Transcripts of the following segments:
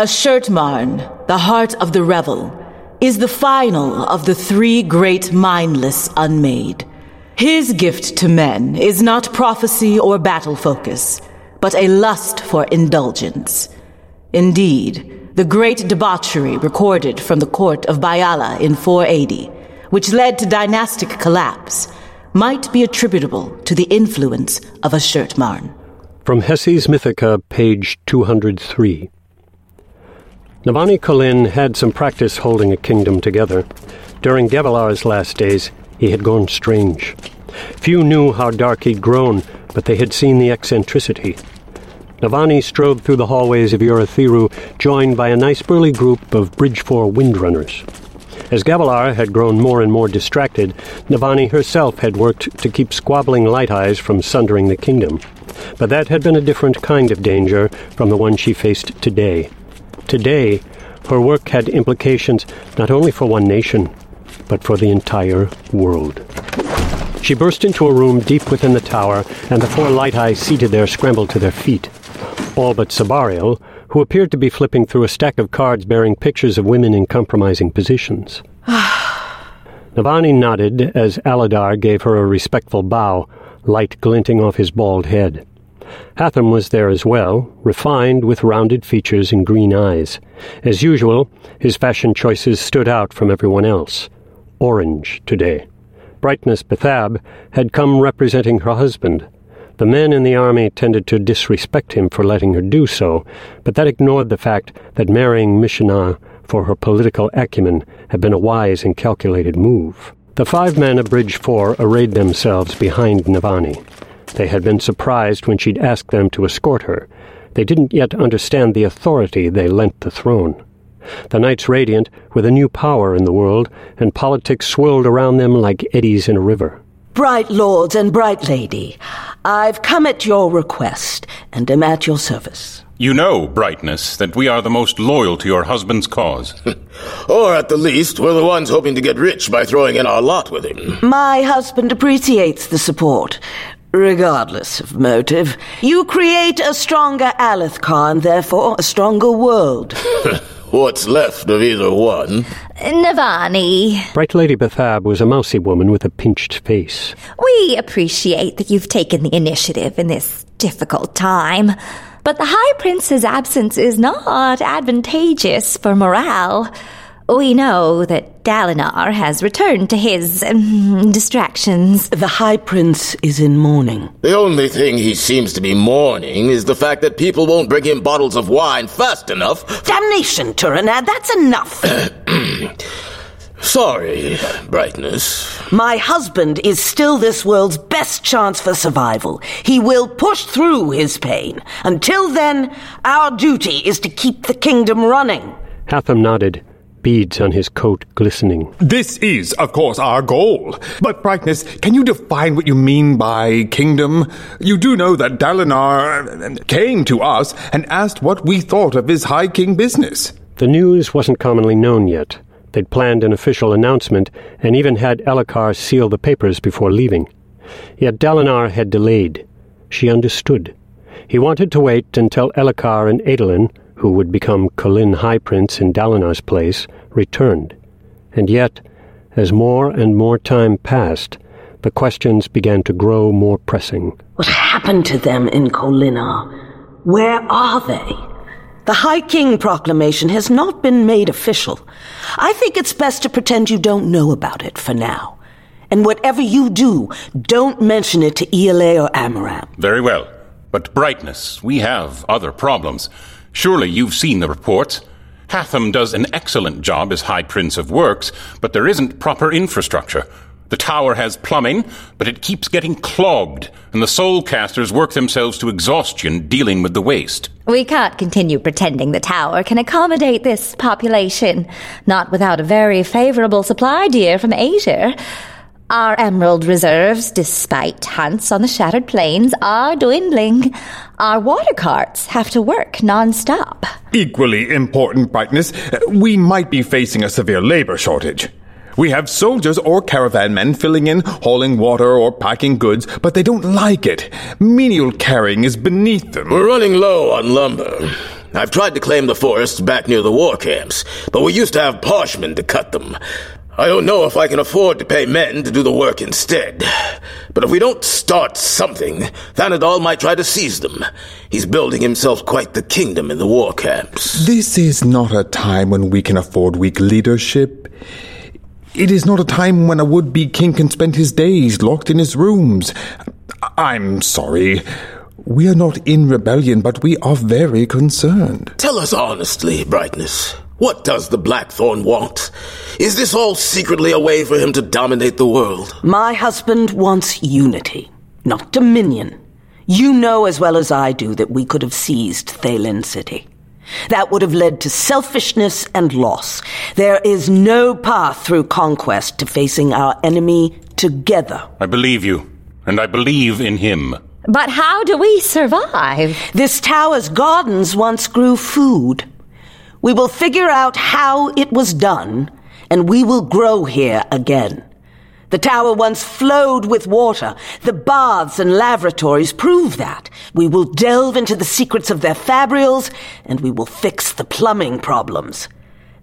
Ashertmarn, the heart of the revel, is the final of the three great mindless unmade. His gift to men is not prophecy or battle focus, but a lust for indulgence. Indeed, the great debauchery recorded from the court of Bayala in 480, which led to dynastic collapse, might be attributable to the influence of Ashertmarn. From Hessi's Mythica, page 203. Navani Kholin had some practice holding a kingdom together. During Gavilar's last days, he had gone strange. Few knew how dark he'd grown, but they had seen the eccentricity. Navani strode through the hallways of Urithiru, joined by a nice burly group of Bridge Four windrunners. As Gavilar had grown more and more distracted, Navani herself had worked to keep squabbling light eyes from sundering the kingdom. But that had been a different kind of danger from the one she faced today. Today, her work had implications not only for one nation, but for the entire world. She burst into a room deep within the tower, and the four light eyes seated there scrambled to their feet. All but Sebarial, who appeared to be flipping through a stack of cards bearing pictures of women in compromising positions. Navani nodded as Aladar gave her a respectful bow, light glinting off his bald head. Hatham was there as well, refined with rounded features and green eyes. As usual, his fashion choices stood out from everyone else. Orange today. Brightness Bethab had come representing her husband. The men in the army tended to disrespect him for letting her do so, but that ignored the fact that marrying Mishnah for her political acumen had been a wise and calculated move. The five men of Bridge Four arrayed themselves behind Navani. They had been surprised when she'd asked them to escort her. They didn't yet understand the authority they lent the throne. The knights radiant with a new power in the world, and politics swirled around them like eddies in a river. Bright lords and bright lady, I've come at your request and am at your service. You know, Brightness, that we are the most loyal to your husband's cause. or at the least, we're the ones hoping to get rich by throwing in our lot with him. My husband appreciates the support. Regardless of motive, you create a stronger Alethkar and therefore a stronger world. What's left of either one? Navani. Bright Lady Bethab was a mousy woman with a pinched face. We appreciate that you've taken the initiative in this difficult time, but the High Prince's absence is not advantageous for morale. We know that Dalinar has returned to his um, distractions. The High Prince is in mourning. The only thing he seems to be mourning is the fact that people won't bring him bottles of wine fast enough. Damnation, Turinad, that's enough. Sorry, Brightness. My husband is still this world's best chance for survival. He will push through his pain. Until then, our duty is to keep the kingdom running. Hatham nodded beads on his coat glistening. This is, of course, our goal. But, Brightness, can you define what you mean by kingdom? You do know that Dalinar uh, uh, came to us and asked what we thought of his High King business. The news wasn't commonly known yet. They'd planned an official announcement and even had Elhokar seal the papers before leaving. Yet Dalinar had delayed. She understood. He wanted to wait until Elhokar and Adolin, who would become Kholin High Prince in Dalinar's place, returned. And yet, as more and more time passed, the questions began to grow more pressing. What happened to them in Kholinar? Where are they? The High King proclamation has not been made official. I think it's best to pretend you don't know about it for now. And whatever you do, don't mention it to Ialai or Amaram. Very well. But brightness, we have other problems. Surely you've seen the reports. Hatham does an excellent job as High Prince of Works, but there isn't proper infrastructure. The tower has plumbing, but it keeps getting clogged, and the soul casters work themselves to exhaustion dealing with the waste. We can't continue pretending the tower can accommodate this population, not without a very favorable supply, dear, from Azir. Our emerald reserves, despite hunts on the shattered plains, are dwindling. Our water carts have to work non-stop. Equally important, Brightness, we might be facing a severe labor shortage. We have soldiers or caravan men filling in, hauling water or packing goods, but they don't like it. Menial carrying is beneath them. We're running low on lumber. I've tried to claim the forests back near the war camps, but we used to have parshmen to cut them. I don't know if I can afford to pay men to do the work instead. But if we don't start something, Thanadal might try to seize them. He's building himself quite the kingdom in the war camps. This is not a time when we can afford weak leadership. It is not a time when a would-be king can spend his days locked in his rooms. I'm sorry. We are not in rebellion, but we are very concerned. Tell us honestly, Brightness. What does the Blackthorn want? Is this all secretly a way for him to dominate the world? My husband wants unity, not dominion. You know as well as I do that we could have seized Thaylen City. That would have led to selfishness and loss. There is no path through conquest to facing our enemy together. I believe you, and I believe in him. But how do we survive? This tower's gardens once grew food. We will figure out how it was done, and we will grow here again. The tower once flowed with water. The baths and lavatories prove that. We will delve into the secrets of their fabrials, and we will fix the plumbing problems.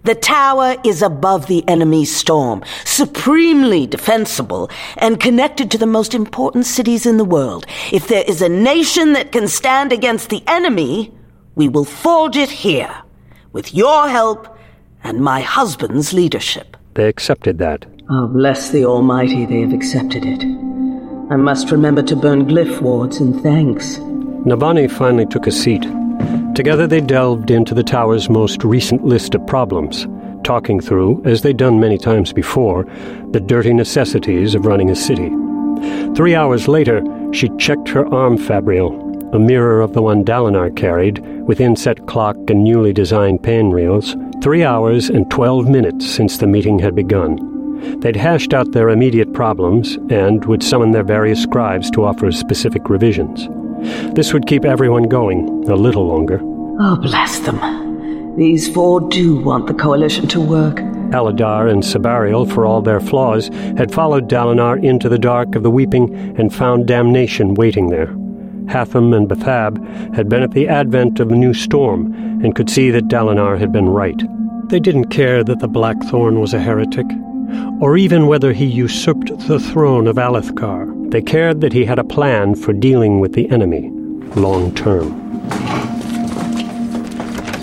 The tower is above the enemy's storm, supremely defensible, and connected to the most important cities in the world. If there is a nation that can stand against the enemy, we will forge it here with your help and my husband's leadership. They accepted that. Oh, bless the Almighty, they have accepted it. I must remember to burn glyph wards in thanks. Navani finally took a seat. Together they delved into the tower's most recent list of problems, talking through, as they'd done many times before, the dirty necessities of running a city. Three hours later, she checked her arm fabrial a mirror of the one Dalinar carried, with inset clock and newly designed reels, three hours and twelve minutes since the meeting had begun. They'd hashed out their immediate problems and would summon their various scribes to offer specific revisions. This would keep everyone going a little longer. Oh, bless them. These four do want the coalition to work. Aladar and Sebarial, for all their flaws, had followed Dalinar into the dark of the Weeping and found damnation waiting there. Hatham and Bethab had been at the advent of a new storm and could see that Dalinar had been right. They didn't care that the Blackthorn was a heretic, or even whether he usurped the throne of Alethkar. They cared that he had a plan for dealing with the enemy, long term.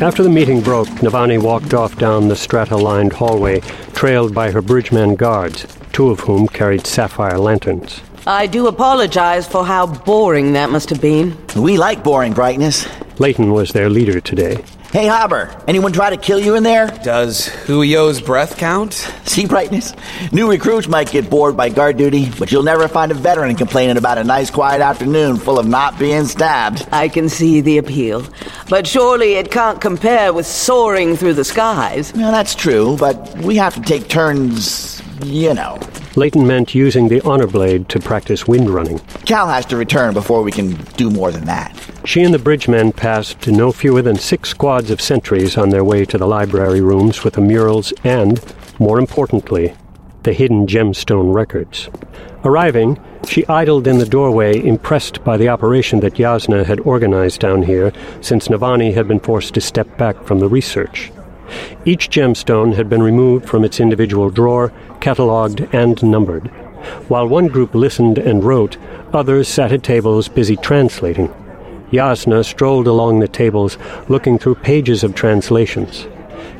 After the meeting broke, Navani walked off down the strata-lined hallway, trailed by her bridgeman guards, two of whom carried sapphire lanterns. I do apologize for how boring that must have been. We like boring brightness. Leyten was their leader today. Hey, Hobber, anyone try to kill you in there? Does Huio's breath count? See, Brightness? New recruits might get bored by guard duty, but you'll never find a veteran complaining about a nice quiet afternoon full of not being stabbed. I can see the appeal. But surely it can't compare with soaring through the skies. Well, that's true, but we have to take turns, you know. Leyten meant using the honor blade to practice wind running. Kal has to return before we can do more than that. She and the bridgemen passed to no fewer than six squads of sentries on their way to the library rooms with the murals and, more importantly, the hidden gemstone records. Arriving, she idled in the doorway, impressed by the operation that Jasnah had organized down here since Navani had been forced to step back from the research. Each gemstone had been removed from its individual drawer, catalogued, and numbered. While one group listened and wrote, others sat at tables busy translating. Jasnah strolled along the tables, looking through pages of translations.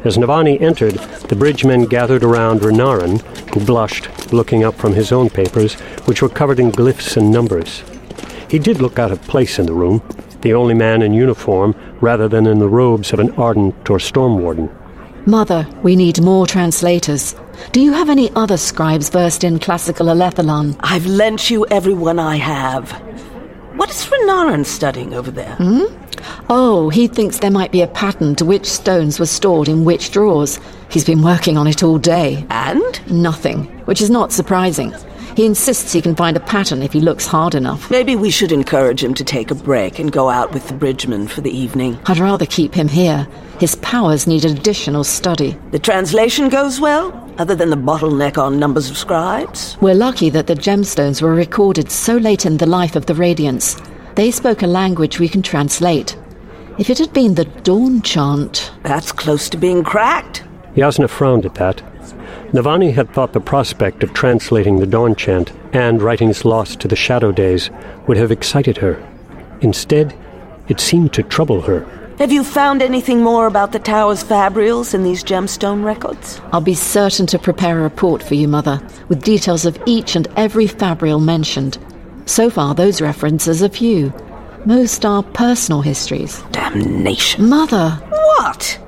As Navani entered, the bridgemen gathered around Renarin, who blushed, looking up from his own papers, which were covered in glyphs and numbers. He did look out of place in the room, the only man in uniform rather than in the robes of an ardent or storm warden. Mother, we need more translators. Do you have any other scribes versed in classical Alethalon? I've lent you everyone I have. What is Renarin studying over there? Hmm? Oh, he thinks there might be a pattern to which stones were stored in which drawers. He's been working on it all day. And? Nothing, which is not surprising. He insists he can find a pattern if he looks hard enough. Maybe we should encourage him to take a break and go out with the bridgeman for the evening. I'd rather keep him here. His powers need additional study. The translation goes well, other than the bottleneck on numbers of scribes? We're lucky that the gemstones were recorded so late in the life of the Radiants. They spoke a language we can translate. If it had been the dawn chant. That's close to being cracked. Jasnah frowned at that. Navani had thought the prospect of translating the dawn chant and writings lost to the shadow days would have excited her. Instead, it seemed to trouble her. Have you found anything more about the tower's fabrials in these gemstone records? I'll be certain to prepare a report for you, Mother, with details of each and every fabrial mentioned. So far, those references are few. Most are personal histories. Damnation. Mother! What?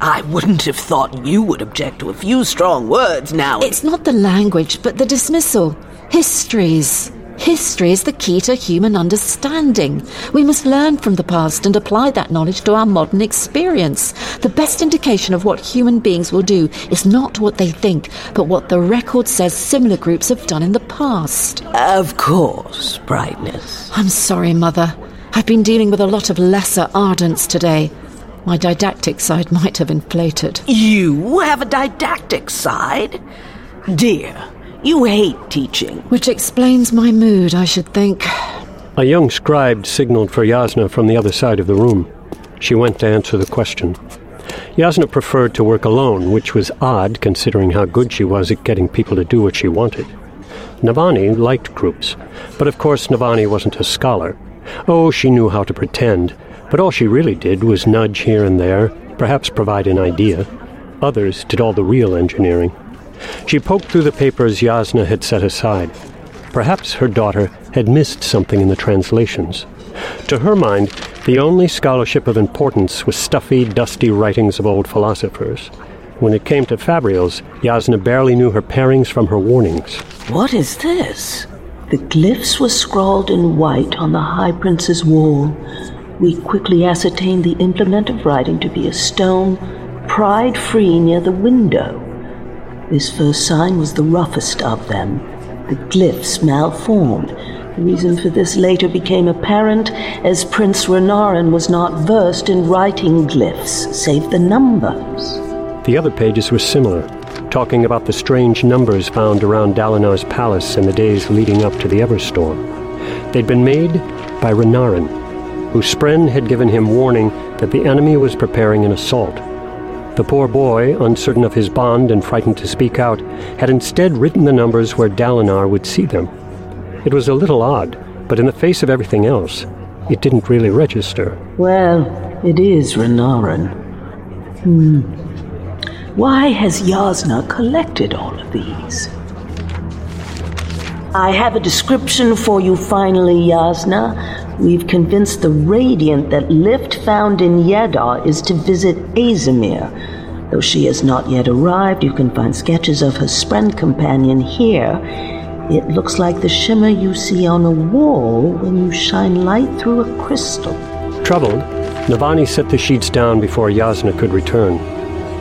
I wouldn't have thought you would object to a few strong words now. It's not the language, but the dismissal. Histories. History is the key to human understanding. We must learn from the past and apply that knowledge to our modern experience. The best indication of what human beings will do is not what they think, but what the record says similar groups have done in the past. Of course, Brightness. I'm sorry, Mother. I've been dealing with a lot of lesser ardents today. My didactic side might have inflated. You have a didactic side? Dear, you hate teaching. Which explains my mood, I should think. A young scribe signaled for Jasnah from the other side of the room. She went to answer the question. Jasnah preferred to work alone, which was odd considering how good she was at getting people to do what she wanted. Navani liked groups, but of course Navani wasn't a scholar. Oh, she knew how to pretend, but all she really did was nudge here and there, perhaps provide an idea. Others did all the real engineering. She poked through the papers Jasnah had set aside. Perhaps her daughter had missed something in the translations. To her mind, the only scholarship of importance was stuffy, dusty writings of old philosophers. When it came to fabrials, Jasnah barely knew her pairings from her warnings. What is this? The glyphs were scrawled in white on the High Prince's wall. We quickly ascertained the implement of writing to be a stone, pried free near the window. This first sign was the roughest of them. The glyphs malformed. The reason for this later became apparent as Prince Renarin was not versed in writing glyphs, save the numbers. The other pages were similar, talking about the strange numbers found around Dalinar's palace in the days leading up to the Everstorm. They'd been made by Renarin, whose Spren had given him warning that the enemy was preparing an assault. The poor boy, uncertain of his bond and frightened to speak out, had instead written the numbers where Dalinar would see them. It was a little odd, but in the face of everything else, it didn't really register. Well, it is Renarin. Hmm. Why has Jasnah collected all of these? I have a description for you finally, Jasnah. We've convinced the Radiant that Lift found in Yeddaw is to visit Azimir. Though she has not yet arrived, you can find sketches of her Spren companion here. It looks like the shimmer you see on a wall when you shine light through a crystal. Troubled, Navani set the sheets down before Jasnah could return.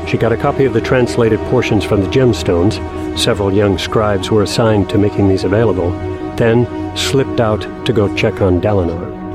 She got a copy of the translated portions from the gemstones. Several young scribes were assigned to making these available. Then slipped out to go check on Dalinar.